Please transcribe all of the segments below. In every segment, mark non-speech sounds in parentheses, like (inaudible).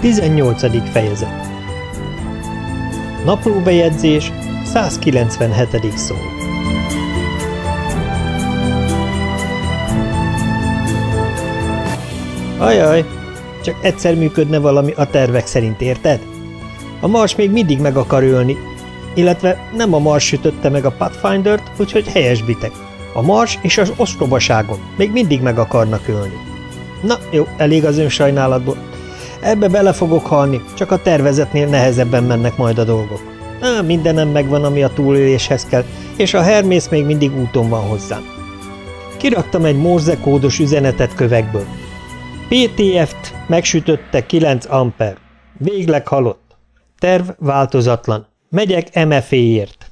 18. fejezet Naplóbejegyzés 197. szó Ajaj, csak egyszer működne valami a tervek szerint, érted? A Mars még mindig meg akar ölni, illetve nem a Mars sütötte meg a Pathfinder-t, úgyhogy helyesbitek. A Mars és az ostrobaságon még mindig meg akarnak ölni. Na, jó, elég az ön sajnálatból. Ebbe bele fogok halni, csak a tervezetnél nehezebben mennek majd a dolgok. Á, mindenem megvan, ami a túléléshez kell, és a Hermész még mindig úton van hozzám. Kiraktam egy Morze kódos üzenetet kövekből. PTF-t megsütötte 9 amper. Végleg halott. Terv változatlan. Megyek MFA-ért.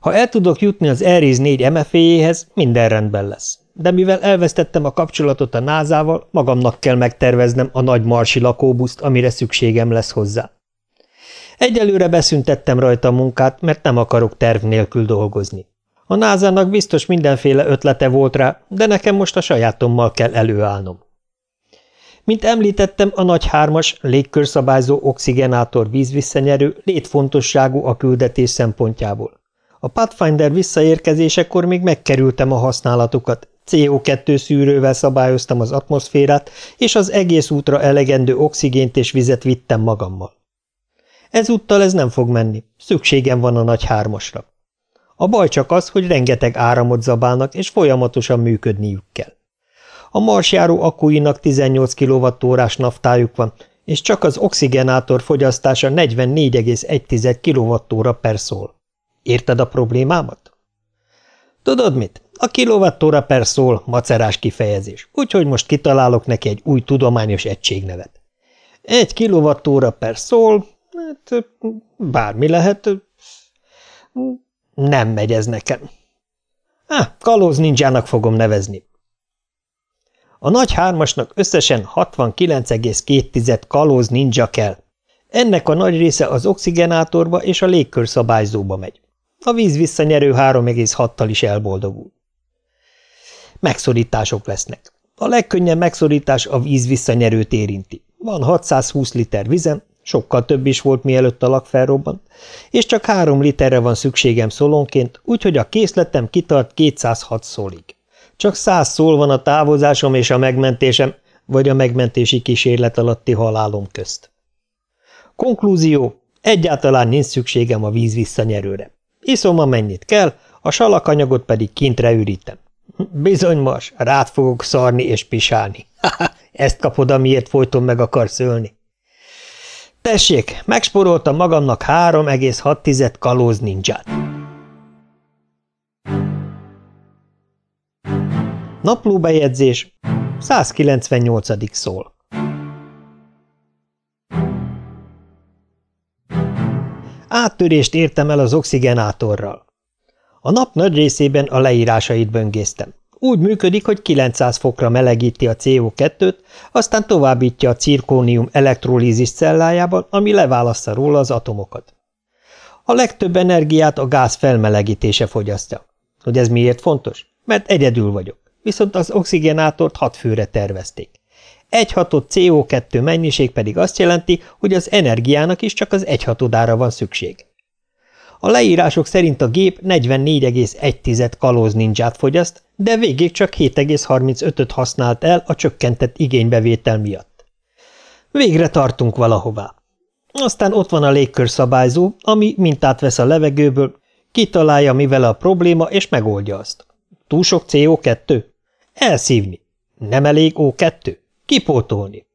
Ha el tudok jutni az Ares 4 MFA-jéhez, minden rendben lesz. De mivel elvesztettem a kapcsolatot a názával, magamnak kell megterveznem a nagy marsi lakóbuszt, amire szükségem lesz hozzá. Egyelőre beszüntettem rajta a munkát, mert nem akarok terv nélkül dolgozni. A názának biztos mindenféle ötlete volt rá, de nekem most a sajátommal kell előállnom. Mint említettem, a nagy hármas, légkörszabályzó oxigenátor vízvisszanyerő létfontosságú a küldetés szempontjából. A Pathfinder visszaérkezésekor még megkerültem a használatukat, CO2 szűrővel szabályoztam az atmoszférát, és az egész útra elegendő oxigént és vizet vittem magammal. Ezúttal ez nem fog menni, szükségem van a nagy hármasra. A baj csak az, hogy rengeteg áramot zabálnak, és folyamatosan működniük kell. A marsjáró akkuinak 18 kWh-órás naftájuk van, és csak az oxigenátor fogyasztása 44,1 kWh per szól. Érted a problémámat? Tudod mit? A kilovattóra per szól macerás kifejezés, úgyhogy most kitalálok neki egy új tudományos egységnevet. Egy kilovattóra per szól, hát bármi lehet, nem megy ez nekem. Ah, kalóz ninjának fogom nevezni. A nagy hármasnak összesen 69,2 kalóz ninja kell. Ennek a nagy része az oxigenátorba és a légkörszabályzóba megy. A víz visszanyerő 3,6-tal is elboldogul. Megszorítások lesznek. A legkönnyebb megszorítás a víz visszanyerőt érinti. Van 620 liter vizem, sokkal több is volt, mielőtt a lak felrobbant, és csak három literre van szükségem szolonként, úgyhogy a készletem kitart 206 szólig. Csak száz szól van a távozásom és a megmentésem, vagy a megmentési kísérlet alatti halálom közt. Konklúzió, egyáltalán nincs szükségem a víz visszanyerőre. Iszom, amennyit kell, a salakanyagot pedig kintre ürítem. Bizony, Mars, rád fogok szarni és pisálni. (laughs) Ezt kapod, amiért folyton meg akarsz ölni. Tessék, megsporoltam magamnak 3,6 kalóz ninját. Naplóbejegyzés 198. szól. Áttörést értem el az oxigenátorral. A nap nagy részében a leírásait böngésztem. Úgy működik, hogy 900 fokra melegíti a CO2-t, aztán továbbítja a cirkónium elektrolízis cellájában, ami leválasztja róla az atomokat. A legtöbb energiát a gáz felmelegítése fogyasztja. Hogy ez miért fontos? Mert egyedül vagyok viszont az oxigenátort hat főre tervezték. Egy hatott CO2 mennyiség pedig azt jelenti, hogy az energiának is csak az egy hatodára van szükség. A leírások szerint a gép 44,1 kalóz ninját fogyaszt, de végig csak 7,35-öt használt el a csökkentett igénybevétel miatt. Végre tartunk valahová. Aztán ott van a légkörszabályzó, ami mintát vesz a levegőből, kitalálja, mivel a probléma, és megoldja azt. Túl sok CO2? Elszívni. Nem elég O2? Kipótolni.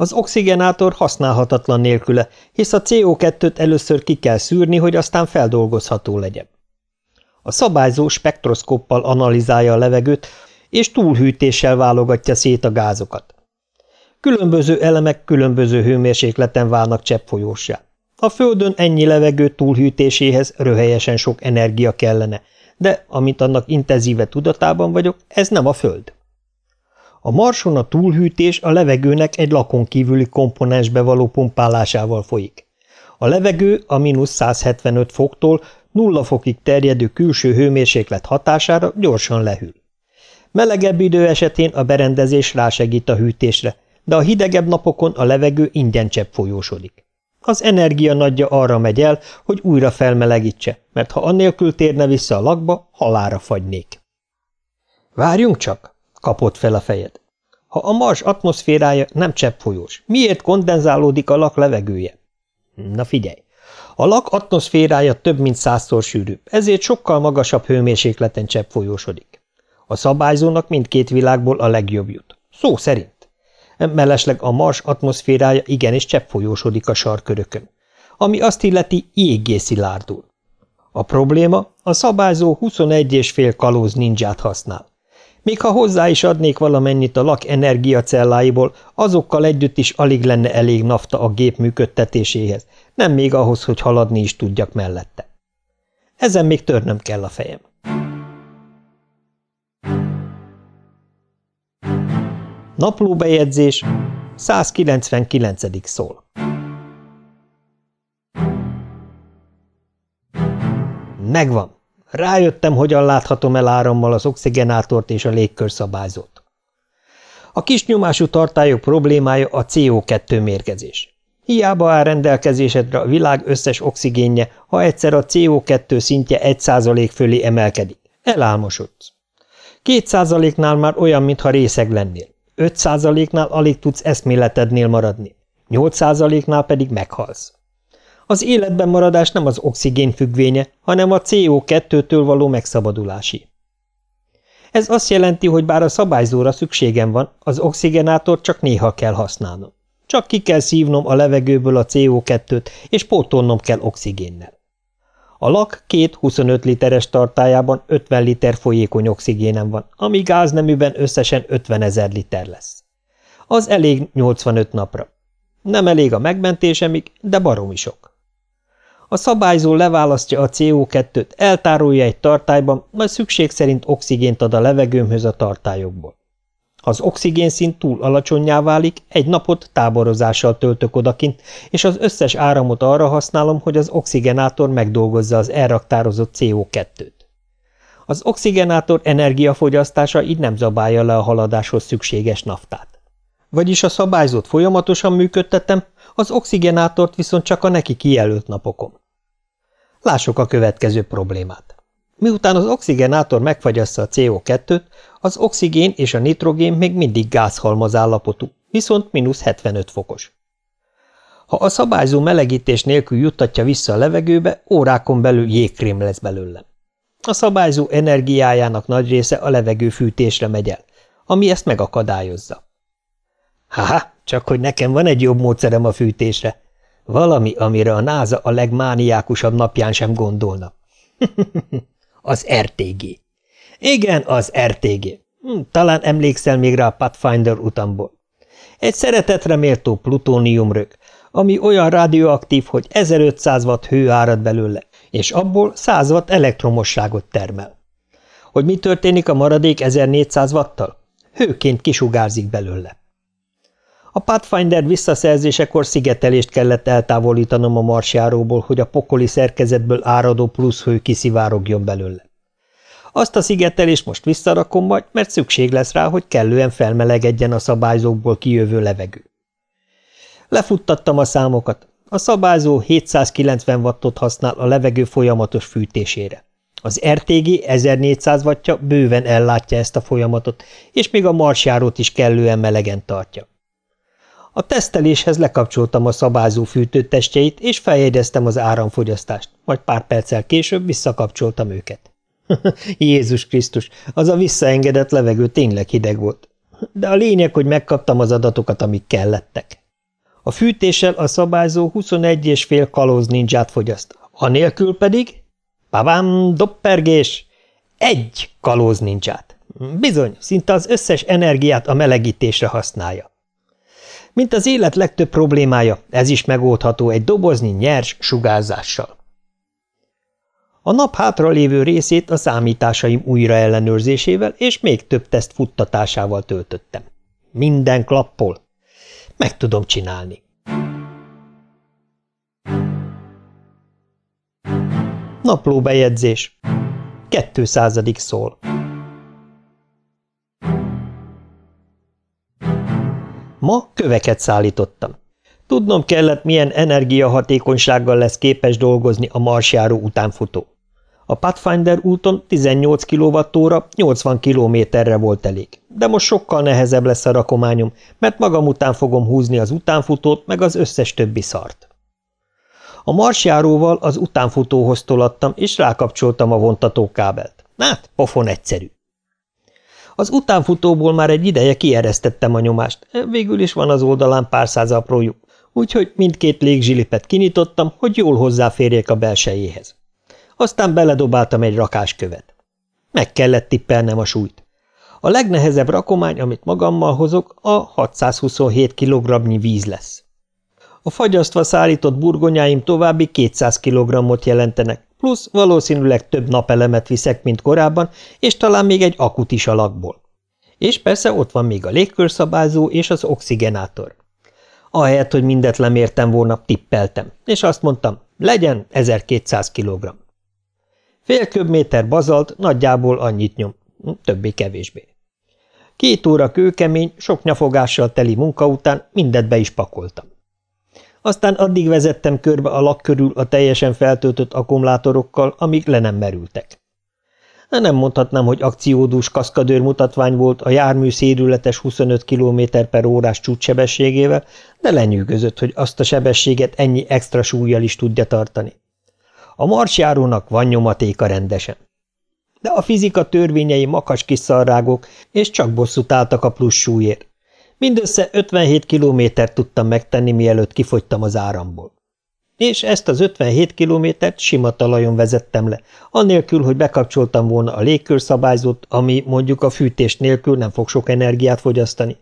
Az oxigenátor használhatatlan nélküle, hisz a CO2-t először ki kell szűrni, hogy aztán feldolgozható legyen. A szabályzó spektroszkóppal analizálja a levegőt, és túlhűtéssel válogatja szét a gázokat. Különböző elemek különböző hőmérsékleten válnak cseppfolyósá. A Földön ennyi levegő túlhűtéséhez röhelyesen sok energia kellene, de amint annak intenzíve tudatában vagyok, ez nem a Föld. A Marson a túlhűtés a levegőnek egy lakon kívüli komponensbe való pumpálásával folyik. A levegő a mínusz 175 foktól nulla fokig terjedő külső hőmérséklet hatására gyorsan lehűl. Melegebb idő esetén a berendezés rásegít a hűtésre, de a hidegebb napokon a levegő ingyen csepp folyósodik. Az energia nagyja arra megy el, hogy újra felmelegítse, mert ha annélkül térne vissza a lakba, halára fagynék. Várjunk csak, kapott fel a fejed. Ha a Mars atmoszférája nem cseppfolyós, miért kondenzálódik a lak levegője? Na figyelj, a lak atmoszférája több mint százszor sűrűbb, ezért sokkal magasabb hőmérsékleten cseppfolyósodik. A szabályzónak mindkét világból a legjobb jut. Szó szerint. Mellesleg a Mars atmoszférája igenis cseppfolyósodik a sarkörökön, ami azt illeti jéggé szilárdul. A probléma, a szabályzó 21,5 kalóz ninját használ. Még ha hozzá is adnék valamennyit a lak energiacelláiból, azokkal együtt is alig lenne elég nafta a gép működtetéséhez, nem még ahhoz, hogy haladni is tudjak mellette. Ezen még törnöm kell a fejem. Naplóbejegyzés 199. szól. Megvan. Rájöttem, hogyan láthatom el árammal az oxigenátort és a légkörszabályzót. A kis nyomású tartályok problémája a CO2 mérgezés. Hiába áll rendelkezésedre a világ összes oxigénje, ha egyszer a CO2 szintje 1% fölé emelkedik. Elálmosodsz. Két százaléknál már olyan, mintha részeg lennél. 5%-nál alig tudsz eszméletednél maradni, 8%-nál pedig meghalsz. Az életben maradás nem az oxigén függvénye, hanem a CO2-től való megszabadulási. Ez azt jelenti, hogy bár a szabályzóra szükségem van, az oxigenátort csak néha kell használnom. Csak ki kell szívnom a levegőből a CO2-t, és pótolnom kell oxigénnel. A lak két 25 literes tartályában 50 liter folyékony oxigénem van, ami gázneműben összesen 50 ezer liter lesz. Az elég 85 napra. Nem elég a megmentésemig, de baromi sok. A szabályzó leválasztja a CO2-t, eltárolja egy tartályban, majd szükség szerint oxigént ad a levegőmhöz a tartályokból. Ha az oxigénszint túl alacsonyá válik, egy napot táborozással töltök odakint, és az összes áramot arra használom, hogy az oxigenátor megdolgozza az elraktározott CO2-t. Az oxigenátor energiafogyasztása így nem zabálja le a haladáshoz szükséges naftát. Vagyis a szabályzót folyamatosan működtetem, az oxigenátort viszont csak a neki kijelölt napokon. Lássuk a következő problémát. Miután az oxigenátor megfagyassza a CO2-t, az oxigén és a nitrogén még mindig gázhalmaz állapotú, viszont mínusz 75 fokos. Ha a szabályzó melegítés nélkül juttatja vissza a levegőbe, órákon belül jégkrém lesz belőle. A szabályzó energiájának nagy része a levegő fűtésre megy el, ami ezt megakadályozza. Haha, csak hogy nekem van egy jobb módszerem a fűtésre. Valami, amire a náza a legmániákusabb napján sem gondolna. (laughs) az RTG. Igen, az RTG. Hm, talán emlékszel még rá a Pathfinder utamból. Egy szeretetre méltó plutóniumrög, ami olyan radioaktív, hogy 1500 watt hő árad belőle, és abból 100 watt elektromosságot termel. Hogy mi történik a maradék 1400 wattal? Hőként kisugárzik belőle. A Pathfinder visszaszerzésekor szigetelést kellett eltávolítanom a marsjáróból, hogy a pokoli szerkezetből áradó plusz hő kiszivárogjon belőle. Azt a szigetelést most visszarakom majd, mert szükség lesz rá, hogy kellően felmelegedjen a szabályzókból kijövő levegő. Lefuttattam a számokat. A szabályzó 790 wattot használ a levegő folyamatos fűtésére. Az RTG 1400 wattja bőven ellátja ezt a folyamatot, és még a marsjárót is kellően melegen tartja. A teszteléshez lekapcsoltam a szabályzó fűtőtestjeit, és feljegyeztem az áramfogyasztást, majd pár perccel később visszakapcsoltam őket. (laughs) Jézus Krisztus, az a visszaengedett levegő tényleg hideg volt. De a lényeg, hogy megkaptam az adatokat, amik kellettek. A fűtéssel a szabályzó 21,5 kalóz ninját fogyaszt, anélkül pedig, pavám, doppergés, egy kalóz ninját. Bizony, szinte az összes energiát a melegítésre használja. Mint az élet legtöbb problémája, ez is megoldható egy dobozni nyers sugárzással. A nap hátralévő részét a számításaim újra ellenőrzésével és még több teszt futtatásával töltöttem. Minden klappol. Meg tudom csinálni. Naplóbejegyzés. 200. szól. Ma köveket szállítottam. Tudnom kellett, milyen energiahatékonysággal lesz képes dolgozni a marsjáró utánfutó. A Pathfinder úton 18 kWh 80 kilométerre volt elég, de most sokkal nehezebb lesz a rakományom, mert magam után fogom húzni az utánfutót, meg az összes többi szart. A marsjáróval az utánfutóhoz tolattam, és rákapcsoltam a vontatókábelt. Hát, pofon egyszerű. Az utánfutóból már egy ideje kieresztettem a nyomást, végül is van az oldalán pár száz apró lyuk, úgyhogy mindkét légzsilipet kinyitottam, hogy jól hozzáférjek a belsejéhez. Aztán beledobáltam egy rakáskövet. Meg kellett tippelnem a súlyt. A legnehezebb rakomány, amit magammal hozok, a 627 kg víz lesz. A fagyasztva szállított burgonyáim további 200 kg-ot jelentenek, plusz valószínűleg több napelemet viszek, mint korábban, és talán még egy akut is alakból. És persze ott van még a légkörszabályzó és az oxigenátor. Ahelyett, hogy mindet lemértem volna, tippeltem, és azt mondtam, legyen 1200 kg. Fél köbméter bazalt nagyjából annyit nyom, többé-kevésbé. Két óra kőkemény, sok nyafogással teli munka után mindet be is pakoltam. Aztán addig vezettem körbe a lak körül a teljesen feltöltött akkumulátorokkal, amíg le nem merültek. Nem mondhatnám, hogy akciódús kaszkadőr mutatvány volt a jármű szérületes 25 km per órás csúcssebességével, de lenyűgözött, hogy azt a sebességet ennyi extra súlyjal is tudja tartani. A marsjárónak van nyomatéka rendesen. De a fizika törvényei makas kis szarrágok, és csak bosszút álltak a plusz súlyért. Mindössze 57 kilométert tudtam megtenni, mielőtt kifogytam az áramból. És ezt az 57 kilométert sima talajon vezettem le, annélkül, hogy bekapcsoltam volna a légkörszabályzót, ami mondjuk a fűtés nélkül nem fog sok energiát fogyasztani.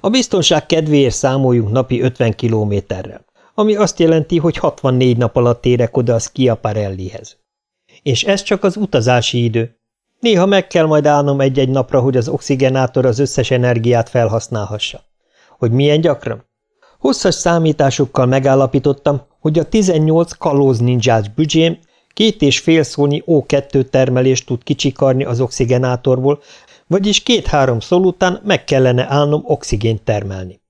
A biztonság kedvéért számoljunk napi 50 kilométerrel, ami azt jelenti, hogy 64 nap alatt érek oda a Schiaparellihez. És ez csak az utazási idő, Néha meg kell majd állnom egy-egy napra, hogy az oxigenátor az összes energiát felhasználhassa. Hogy milyen gyakran? Hosszas számításokkal megállapítottam, hogy a 18 kalóz ninjás büdzsém két és fél szónyi O2 termelést tud kicsikarni az oxigenátorból, vagyis két-három szól után meg kellene állnom oxigént termelni.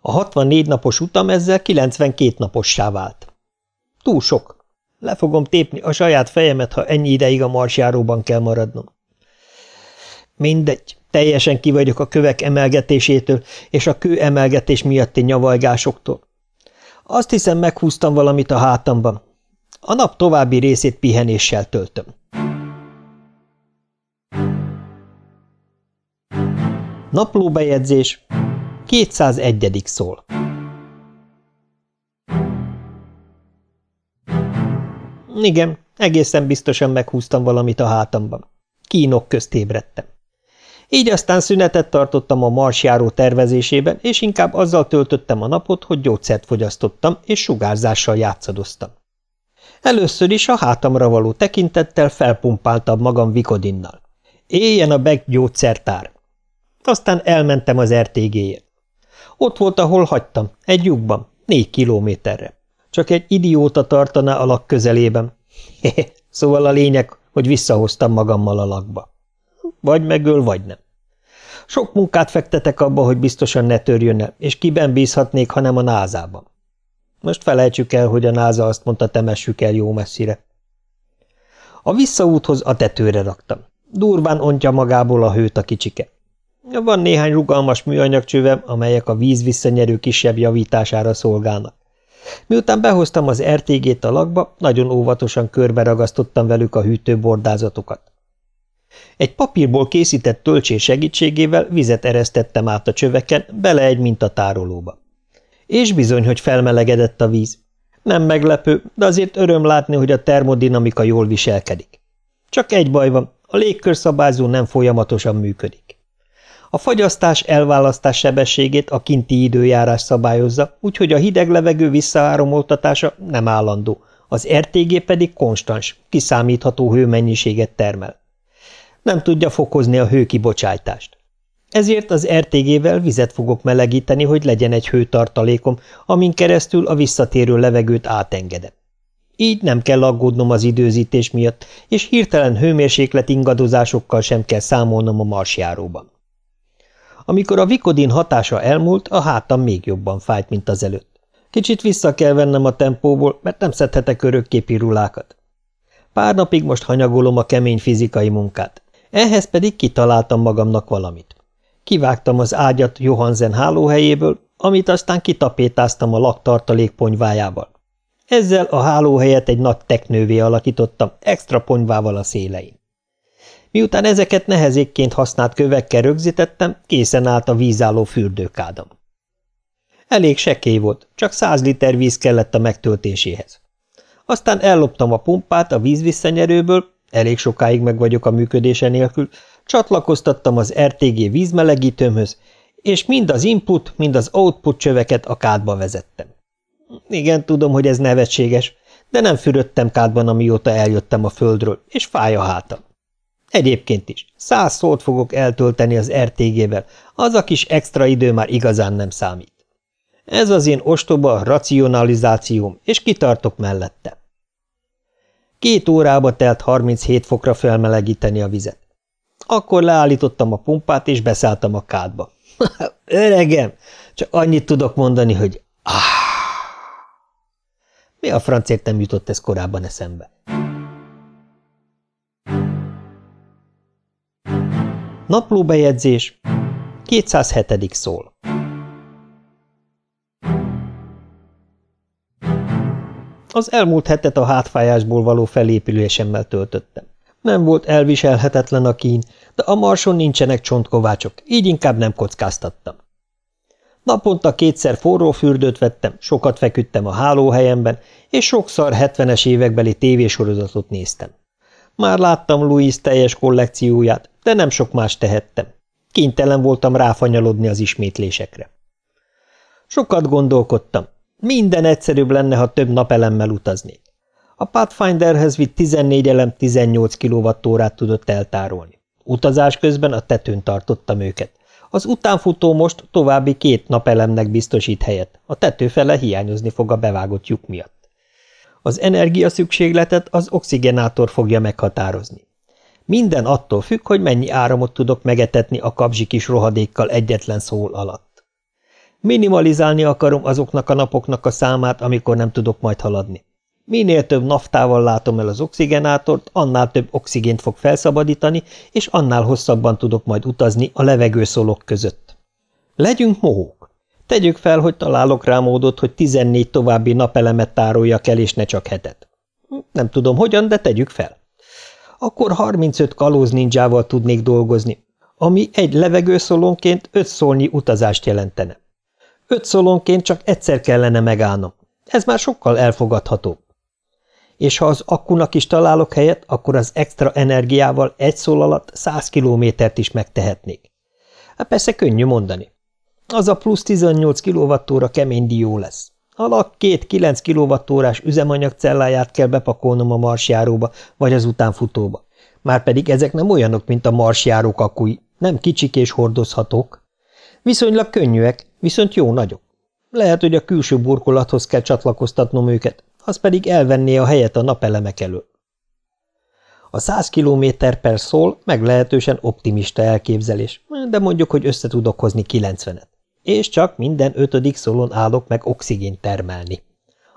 A 64 napos utam ezzel 92 napossá vált. Túl sok. Le fogom tépni a saját fejemet, ha ennyi ideig a marsjáróban kell maradnom. Mindegy, teljesen ki vagyok a kövek emelgetésétől és a kő emelgetés miatti nyavalgásoktól. Azt hiszem, meghúztam valamit a hátamban. A nap további részét pihenéssel töltöm. Naplóbejegyzés 201. szól. Igen, egészen biztosan meghúztam valamit a hátamban. Kínok közt ébredtem. Így aztán szünetet tartottam a marsjáró tervezésében, és inkább azzal töltöttem a napot, hogy gyógyszert fogyasztottam, és sugárzással játszadoztam. Először is a hátamra való tekintettel felpumpáltam magam Vikodinnal. Éljen a Beck gyógyszertár! Aztán elmentem az RTG-ért. Ott volt, ahol hagytam, egy lyukban, négy kilométerre. Csak egy idióta tartaná a lak közelében. (laughs) szóval a lényeg, hogy visszahoztam magammal a lakba. Vagy megöl, vagy nem. Sok munkát fektetek abba, hogy biztosan ne törjön el, és kiben bízhatnék, hanem a názában. Most felejtsük el, hogy a náza azt mondta, temessük el jó messzire. A visszaúthoz a tetőre raktam. Durván ontja magából a hőt a kicsike. Van néhány rugalmas műanyagcsövem, amelyek a víz visszanyerő kisebb javítására szolgálnak. Miután behoztam az RTG-t a lakba, nagyon óvatosan körbe ragasztottam velük a hűtőbordázatokat. Egy papírból készített töltsés segítségével vizet eresztettem át a csöveken, bele egy mintatárolóba. És bizony, hogy felmelegedett a víz. Nem meglepő, de azért öröm látni, hogy a termodinamika jól viselkedik. Csak egy baj van, a légkörszabályzó nem folyamatosan működik. A fagyasztás elválasztás sebességét a kinti időjárás szabályozza, úgyhogy a hideg levegő visszaáramoltatása nem állandó, az RTG pedig konstans, kiszámítható hőmennyiséget termel. Nem tudja fokozni a hőkibocsájtást. Ezért az RTG-vel vizet fogok melegíteni, hogy legyen egy hőtartalékom, amin keresztül a visszatérő levegőt átengedem. Így nem kell aggódnom az időzítés miatt, és hirtelen hőmérséklet ingadozásokkal sem kell számolnom a marsjáróban. Amikor a vikodin hatása elmúlt, a hátam még jobban fájt, mint az előtt. Kicsit vissza kell vennem a tempóból, mert nem szedhetek örökké pirulákat. Pár napig most hanyagolom a kemény fizikai munkát. Ehhez pedig kitaláltam magamnak valamit. Kivágtam az ágyat Johansen hálóhelyéből, amit aztán kitapétáztam a laktartalék ponyvájával. Ezzel a hálóhelyet egy nagy teknővé alakítottam, extra ponyvával a szélein. Miután ezeket nehezékként használt kövekkel rögzítettem, készen állt a vízálló fürdőkádam. Elég sekély volt, csak száz liter víz kellett a megtöltéséhez. Aztán elloptam a pumpát a vízvisszanyerőből, elég sokáig meg vagyok a működése nélkül, csatlakoztattam az RTG vízmelegítőmhöz, és mind az input, mind az output csöveket a kádba vezettem. Igen, tudom, hogy ez nevetséges, de nem fürödtem kádban, amióta eljöttem a földről, és fáj a hátam. Egyébként is, száz szót fogok eltölteni az RTG-vel, az a kis extra idő már igazán nem számít. Ez az én ostoba racionalizációm, és kitartok mellette. Két órába telt 37 fokra felmelegíteni a vizet. Akkor leállítottam a pumpát, és beszálltam a kádba. (laughs) Öregem, csak annyit tudok mondani, hogy ah! Mi a francért nem jutott ez korábban eszembe? Naplóbejegyzés 207. szól Az elmúlt hetet a hátfájásból való felépülésemmel töltöttem. Nem volt elviselhetetlen a kín, de a marson nincsenek csontkovácsok, így inkább nem kockáztattam. Naponta kétszer forró fürdőt vettem, sokat feküdtem a hálóhelyemben, és sokszor 70-es évekbeli tévésorozatot néztem. Már láttam Louis teljes kollekcióját, de nem sok más tehettem. Kénytelen voltam ráfanyalodni az ismétlésekre. Sokat gondolkodtam. Minden egyszerűbb lenne, ha több napelemmel utaznék. A Pathfinderhez vitt 14 elem 18 kWh-órát tudott eltárolni. Utazás közben a tetőn tartottam őket. Az utánfutó most további két napelemnek biztosít helyet, a tetőfele hiányozni fog a bevágott lyuk miatt. Az energia szükségletet az oxigenátor fogja meghatározni. Minden attól függ, hogy mennyi áramot tudok megetetni a kapzsi kis rohadékkal egyetlen szól alatt. Minimalizálni akarom azoknak a napoknak a számát, amikor nem tudok majd haladni. Minél több naftával látom el az oxigenátort, annál több oxigént fog felszabadítani, és annál hosszabban tudok majd utazni a levegőszolok között. Legyünk mohók. Tegyük fel, hogy találok rá módot, hogy 14 további napelemet tároljak el, és ne csak hetet. Nem tudom hogyan, de tegyük fel. Akkor 35 kalóz ninjával tudnék dolgozni, ami egy levegőszolonként öt szólnyi utazást jelentene. Öt szolonként csak egyszer kellene megállnom. Ez már sokkal elfogadhatóbb és ha az akkunak is találok helyet, akkor az extra energiával egy szól alatt száz kilométert is megtehetnék. Hát persze könnyű mondani. Az a plusz 18 kWh kemény dió lesz. A lak két 9 kWh-ás üzemanyagcelláját kell bepakolnom a marsjáróba vagy az utánfutóba. Márpedig ezek nem olyanok, mint a marsjárók akui, nem kicsik és hordozhatók. Viszonylag könnyűek, viszont jó nagyok. Lehet, hogy a külső burkolathoz kell csatlakoztatnom őket, az pedig elvenné a helyet a napelemek elől. A 100 km per szól meglehetősen optimista elképzelés, de mondjuk, hogy össze tudok hozni 90-et. És csak minden ötödik szólon állok meg oxigént termelni.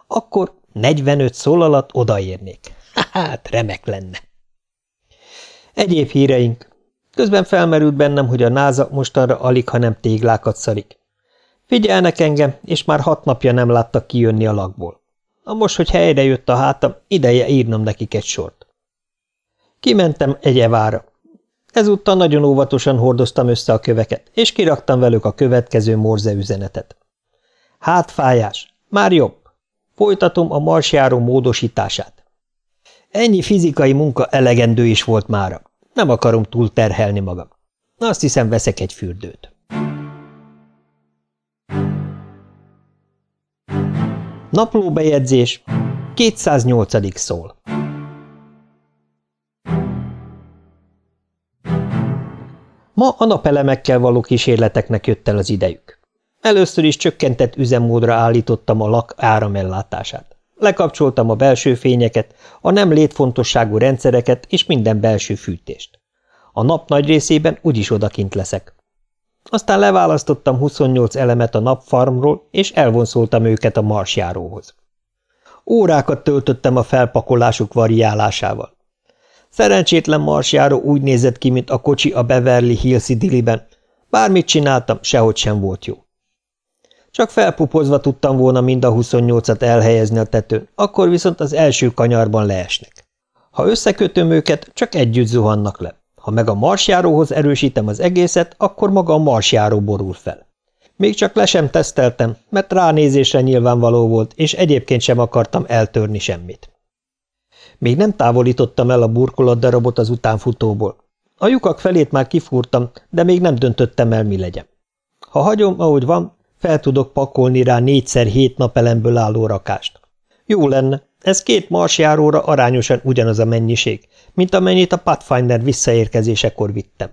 Akkor 45 szól alatt odaérnék. (laughs) Hát, remek lenne. Egyéb híreink. Közben felmerült bennem, hogy a náza mostanra alig, ha nem téglákat szarik. Figyelnek engem, és már hat napja nem láttak kijönni a lakból. Na most, hogy helyre jött a hátam, ideje írnom nekik egy sort. Kimentem egy evára. Ezúttal nagyon óvatosan hordoztam össze a köveket, és kiraktam velük a következő morze üzenetet. Hátfájás. Már jobb. Folytatom a marsjáró módosítását. Ennyi fizikai munka elegendő is volt mára. Nem akarom túl terhelni magam. Azt hiszem, veszek egy fürdőt. Naplóbejegyzés 208. szól Ma a napelemekkel való kísérleteknek jött el az idejük. Először is csökkentett üzemmódra állítottam a lak áramellátását. Lekapcsoltam a belső fényeket, a nem létfontosságú rendszereket és minden belső fűtést. A nap nagy részében úgyis odakint leszek. Aztán leválasztottam 28 elemet a napfarmról, és elvonszoltam őket a marsjáróhoz. Órákat töltöttem a felpakolásuk variálásával. Szerencsétlen marsjáró úgy nézett ki, mint a kocsi a Beverly Hills idilliben. Bármit csináltam, sehogy sem volt jó. Csak felpupozva tudtam volna mind a 28-at elhelyezni a tetőn, akkor viszont az első kanyarban leesnek. Ha összekötöm őket, csak együtt zuhannak le. Ha meg a marsjáróhoz erősítem az egészet, akkor maga a marsjáró borul fel. Még csak le sem teszteltem, mert ránézésre nyilvánvaló volt, és egyébként sem akartam eltörni semmit. Még nem távolítottam el a burkolatdarabot az utánfutóból. A lyukak felét már kifúrtam, de még nem döntöttem el, mi legyen. Ha hagyom, ahogy van, fel tudok pakolni rá négyszer hét napelemből álló rakást. Jó lenne, ez két marsjáróra arányosan ugyanaz a mennyiség, mint amennyit a Pathfinder visszaérkezésekor vittem.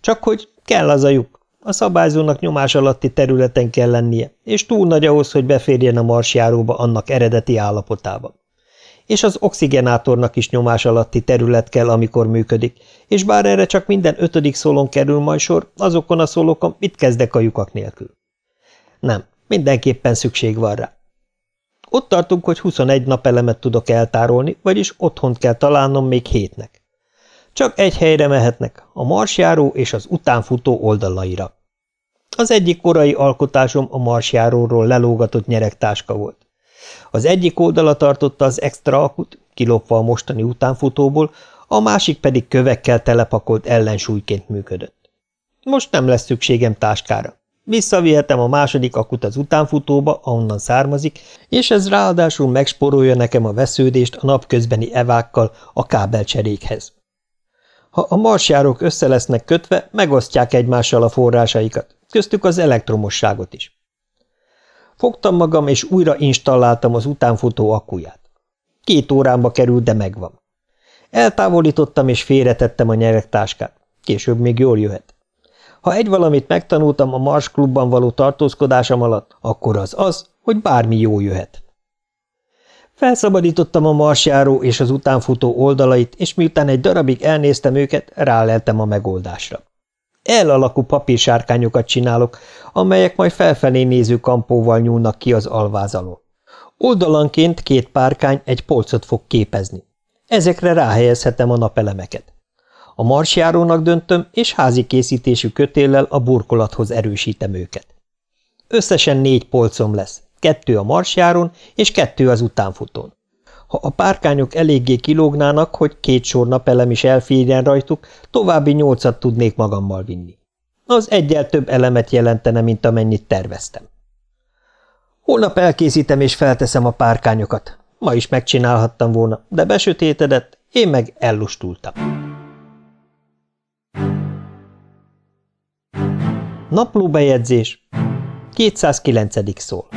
Csak hogy kell az a lyuk. A szabályzónak nyomás alatti területen kell lennie, és túl nagy ahhoz, hogy beférjen a marsjáróba annak eredeti állapotában. És az oxigenátornak is nyomás alatti terület kell, amikor működik, és bár erre csak minden ötödik szólon kerül majd sor, azokon a szólokon mit kezdek a lyukak nélkül? Nem, mindenképpen szükség van rá. Ott tartunk, hogy 21 napelemet tudok eltárolni, vagyis otthont kell találnom még hétnek. Csak egy helyre mehetnek, a marsjáró és az utánfutó oldalaira. Az egyik korai alkotásom a marsjáróról lelógatott nyeregtáska volt. Az egyik oldala tartotta az extra akut, kilopva a mostani utánfutóból, a másik pedig kövekkel telepakolt ellensúlyként működött. Most nem lesz szükségem táskára. Visszavihetem a második akut az utánfutóba, ahonnan származik, és ez ráadásul megsporolja nekem a vesződést a napközbeni evákkal a kábelcserékhez. Ha a marsjárok össze lesznek kötve, megosztják egymással a forrásaikat, köztük az elektromosságot is. Fogtam magam, és újra installáltam az utánfutó akuját. Két órámba került, de megvan. Eltávolítottam és félretettem a nyeregtáskát. Később még jól jöhet. Ha egy valamit megtanultam a Mars klubban való tartózkodásom alatt, akkor az az, hogy bármi jó jöhet. Felszabadítottam a marsjáró és az utánfutó oldalait, és miután egy darabig elnéztem őket, ráleltem a megoldásra. El alakú papírsárkányokat csinálok, amelyek majd felfelé néző kampóval nyúlnak ki az alváz alól. Oldalanként két párkány egy polcot fog képezni. Ezekre ráhelyezhetem a napelemeket. A marsjárónak döntöm, és házi készítésű kötéllel a burkolathoz erősítem őket. Összesen négy polcom lesz, kettő a marsjáron és kettő az utánfutón. Ha a párkányok eléggé kilógnának, hogy két sor napelem is elférjen rajtuk, további nyolcat tudnék magammal vinni. Az egyel több elemet jelentene, mint amennyit terveztem. Holnap elkészítem és felteszem a párkányokat. Ma is megcsinálhattam volna, de besötétedett, én meg ellustultam. Naplóbejegyzés 209. szól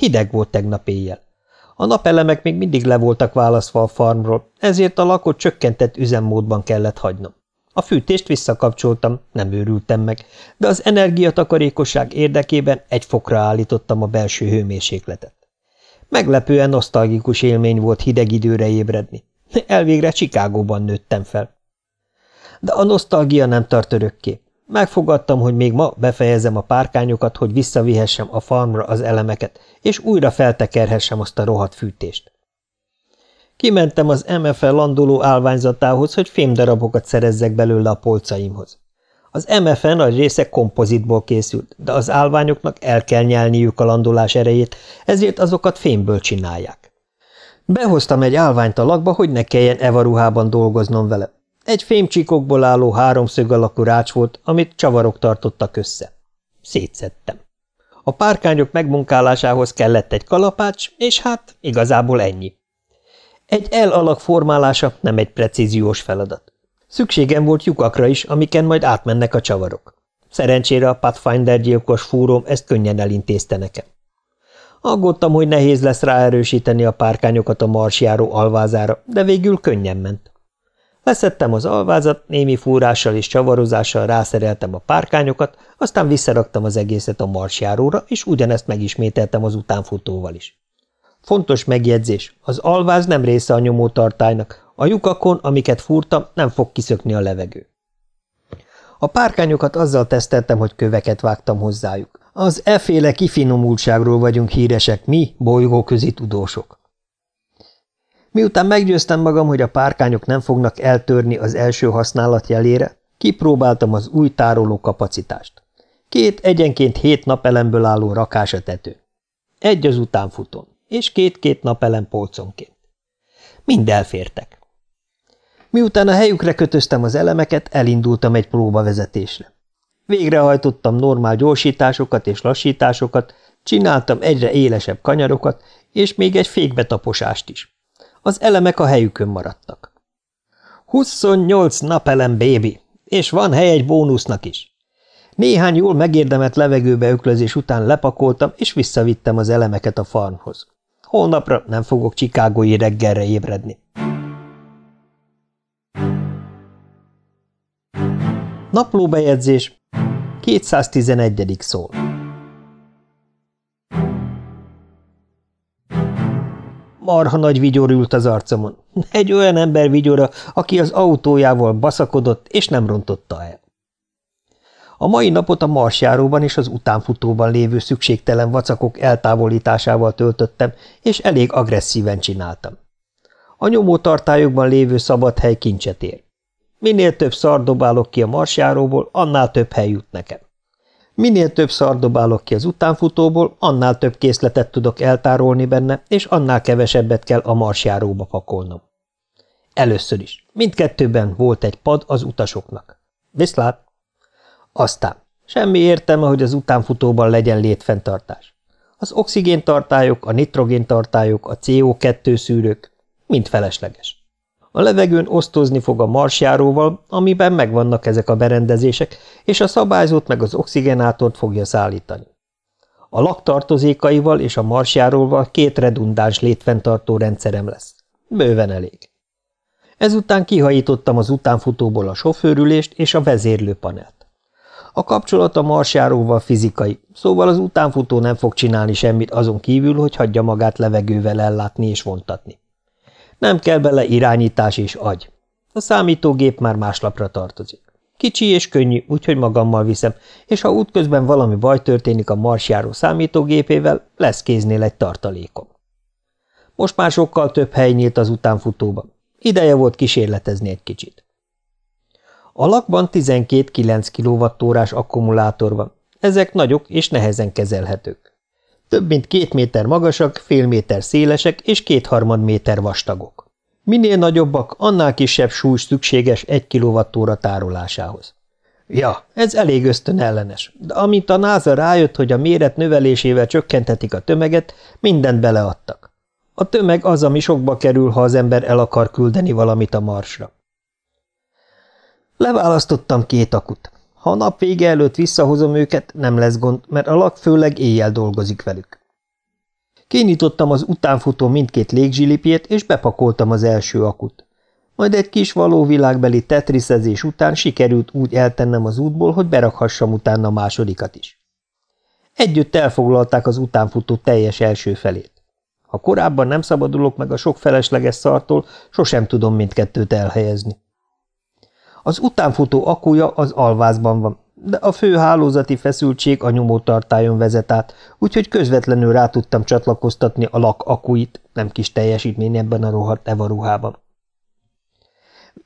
Hideg volt tegnap éjjel. A napelemek még mindig le voltak választva a farmról, ezért a lakot csökkentett üzemmódban kellett hagynom. A fűtést visszakapcsoltam, nem őrültem meg, de az energiatakarékosság érdekében egy fokra állítottam a belső hőmérsékletet. Meglepően nosztalgikus élmény volt hideg időre ébredni. Elvégre Csikágóban nőttem fel. De a nosztalgia nem tart örökké. Megfogadtam, hogy még ma befejezem a párkányokat, hogy visszavihessem a farmra az elemeket, és újra feltekerhessem azt a rohadt fűtést. Kimentem az MFL landoló állványzatához, hogy fémdarabokat szerezzek belőle a polcaimhoz. Az MFN nagy része kompozitból készült, de az állványoknak el kell nyelniük a landolás erejét, ezért azokat fémből csinálják. Behoztam egy állványt a lakba, hogy ne kelljen Eva ruhában dolgoznom vele. Egy fémcsíkokból álló háromszög alakú rács volt, amit csavarok tartottak össze. Szétszettem. A párkányok megmunkálásához kellett egy kalapács, és hát igazából ennyi. Egy L alak formálása nem egy precíziós feladat. Szükségem volt lyukakra is, amiken majd átmennek a csavarok. Szerencsére a Pathfinder gyilkos fúróm ezt könnyen elintézte nekem. Aggódtam, hogy nehéz lesz ráerősíteni a párkányokat a marsjáró alvázára, de végül könnyen ment. Leszettem az alvázat, némi fúrással és csavarozással rászereltem a párkányokat, aztán visszaraktam az egészet a marsjáróra, és ugyanezt megismételtem az utánfutóval is. Fontos megjegyzés, az alváz nem része a nyomótartálynak, A lyukakon, amiket fúrtam, nem fog kiszökni a levegő. A párkányokat azzal teszteltem, hogy köveket vágtam hozzájuk. Az efféle kifinomultságról vagyunk híresek mi, bolygóközi tudósok. Miután meggyőztem magam, hogy a párkányok nem fognak eltörni az első használat jelére, kipróbáltam az új tároló kapacitást. Két egyenként hét napelemből álló rakás a tető. Egy az utánfutón, és két-két napelem polconként. Mind elfértek. Miután a helyükre kötöztem az elemeket, elindultam egy próbavezetésre. Végrehajtottam normál gyorsításokat és lassításokat, csináltam egyre élesebb kanyarokat, és még egy fékbetaposást is. Az elemek a helyükön maradtak. 28 napelem, bébi, és van hely egy bónusznak is. Néhány jól megérdemelt levegőbe öklözés után lepakoltam, és visszavittem az elemeket a farmhoz. Holnapra nem fogok csikágói reggelre ébredni. Naplóbejegyzés 211. szól Marha nagy vigyor ült az arcomon. (laughs) Egy olyan ember vigyora, aki az autójával baszakodott, és nem rontotta el. A mai napot a marsjáróban és az utánfutóban lévő szükségtelen vacakok eltávolításával töltöttem, és elég agresszíven csináltam. A nyomótartályokban lévő szabad hely kincset ér. Minél több szar dobálok ki a marsjáróból, annál több hely jut nekem. Minél több szar dobálok ki az utánfutóból, annál több készletet tudok eltárolni benne, és annál kevesebbet kell a marsjáróba pakolnom. Először is. Mindkettőben volt egy pad az utasoknak. Viszlát! Aztán. Semmi értelme, hogy az utánfutóban legyen létfenntartás. Az oxigéntartályok, a nitrogéntartályok, a CO2 szűrők, mind felesleges. A levegőn osztozni fog a marsjáróval, amiben megvannak ezek a berendezések, és a szabályzót meg az oxigenátort fogja szállítani. A laktartozékaival és a marsjáróval két redundáns létfenntartó rendszerem lesz. Bőven elég. Ezután kihajítottam az utánfutóból a sofőrülést és a vezérlőpanelt. A kapcsolat a marsjáróval fizikai, szóval az utánfutó nem fog csinálni semmit azon kívül, hogy hagyja magát levegővel ellátni és vontatni. Nem kell bele irányítás és agy. A számítógép már más lapra tartozik. Kicsi és könnyű, úgyhogy magammal viszem, és ha útközben valami baj történik a marsjáró számítógépével, lesz kéznél egy tartalékom. Most már sokkal több hely nyílt az utánfutóban. Ideje volt kísérletezni egy kicsit. A lakban 12 9 kWh akkumulátor van. Ezek nagyok és nehezen kezelhetők. Több mint két méter magasak, fél méter szélesek és kétharmad méter vastagok. Minél nagyobbak, annál kisebb súly szükséges egy kilovattóra tárolásához. Ja, ez elég ösztönellenes, de amint a NASA rájött, hogy a méret növelésével csökkentetik a tömeget, mindent beleadtak. A tömeg az, ami sokba kerül, ha az ember el akar küldeni valamit a marsra. Leválasztottam két akut. Ha a nap vége előtt visszahozom őket, nem lesz gond, mert a lak főleg éjjel dolgozik velük. Kinyitottam az utánfutó mindkét légzsilipjét, és bepakoltam az első akut. Majd egy kis valóvilágbeli tetriszezés után sikerült úgy eltennem az útból, hogy berakhassam utána a másodikat is. Együtt elfoglalták az utánfutó teljes első felét. Ha korábban nem szabadulok meg a sok felesleges szartól, sosem tudom mindkettőt elhelyezni. Az utánfutó akuja az alvázban van, de a fő hálózati feszültség a nyomótartályon vezet át, úgyhogy közvetlenül rá tudtam csatlakoztatni a lak akuit, nem kis teljesítmény ebben a rohadt evaruhában.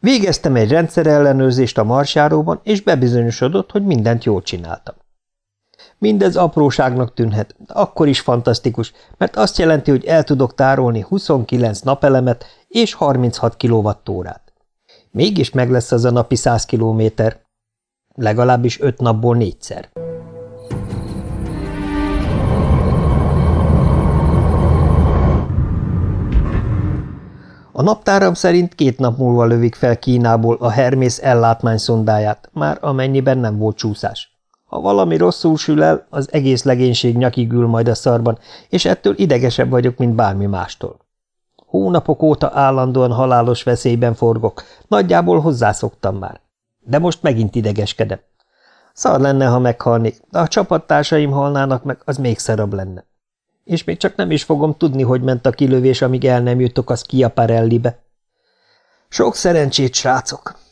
Végeztem egy rendszerellenőrzést a marsáróban, és bebizonyosodott, hogy mindent jól csináltam. Mindez apróságnak tűnhet, de akkor is fantasztikus, mert azt jelenti, hogy el tudok tárolni 29 napelemet és 36 kilovattórát. Mégis meg lesz az a napi száz kilométer. Legalábbis öt napból négyszer. A naptáram szerint két nap múlva lövik fel Kínából a Hermész ellátmány szondáját, már amennyiben nem volt csúszás. Ha valami rosszul sül el, az egész legénység nyakig ül majd a szarban, és ettől idegesebb vagyok, mint bármi mástól. Hónapok óta állandóan halálos veszélyben forgok, nagyjából hozzászoktam már. De most megint idegeskedem. Szar lenne, ha meghalnék, de ha csapattársaim halnának meg, az még szarabb lenne. És még csak nem is fogom tudni, hogy ment a kilövés, amíg el nem jutok az Kiaparellibe. Sok szerencsét, srácok!